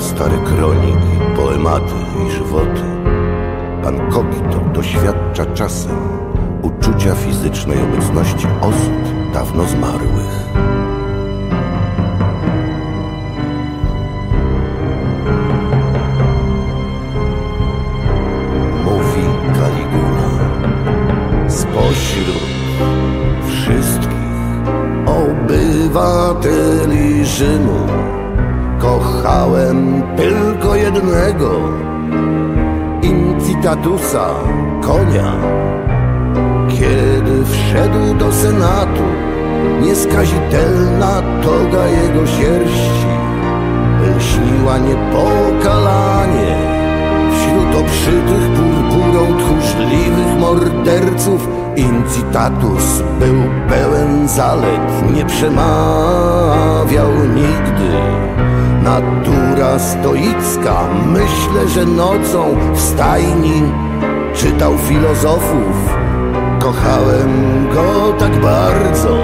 stare kroniki, poematy i żywoty. Pan Kogito doświadcza czasem uczucia fizycznej obecności osób dawno zmarłych. Mówi Kaligula spośród wszystkich obywateli Rzymu kochałem tylko jednego. Incitatusa, konia. Kiedy wszedł do Senatu Nieskazitelna toga jego sierści Lśniła niepokalanie Wśród oprzytych purpurą tchórzliwych morderców. Incitatus był pełen zalet Nie przemawiał nigdy Natura stoicka. Myślę, że nocą w stajni Czytał filozofów. Kochałem go tak bardzo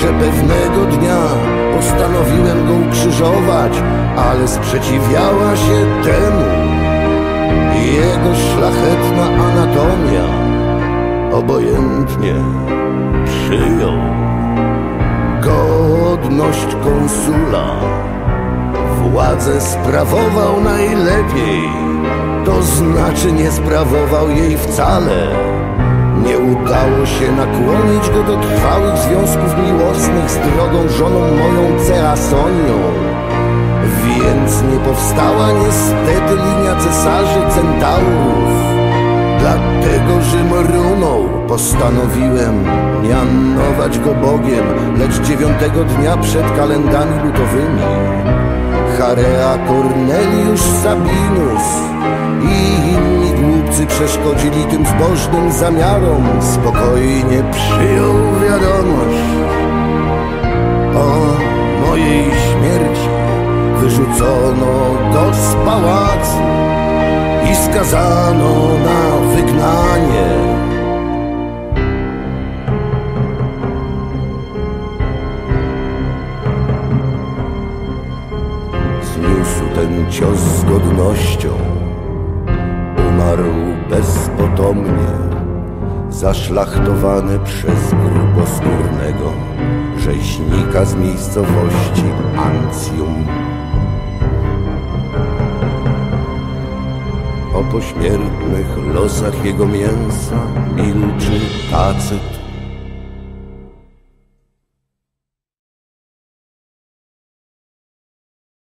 Że pewnego dnia Postanowiłem go ukrzyżować Ale sprzeciwiała się temu Jego szlachetna anatomia. Obojętnie przyjął Godność konsula Władzę sprawował najlepiej. To znaczy nie sprawował jej wcale. Nie udało się nakłonić go do trwałych związków miłosnych Z drogą żoną moją Ceasonią Więc nie powstała niestety linia cesarzy centaurów. Dlatego Rzym runął Postanowiłem mianować go Bogiem Lecz dziewiątego dnia przed kalendami ludowymi Charea Cornelius Sabinus i inni głupcy przeszkodzili tym zbożnym zamiarom. Spokojnie przyjął wiadomość o mojej śmierci. Wyrzucono go z pałacu i skazano na wygnanie. Ten cios z godnością. Umarł bezpotomnie Zaszlachtowany przez gruboskórnego Rzeźnika z miejscowości Ancjum. O pośmiertnych losach jego mięsa Milczy Tacet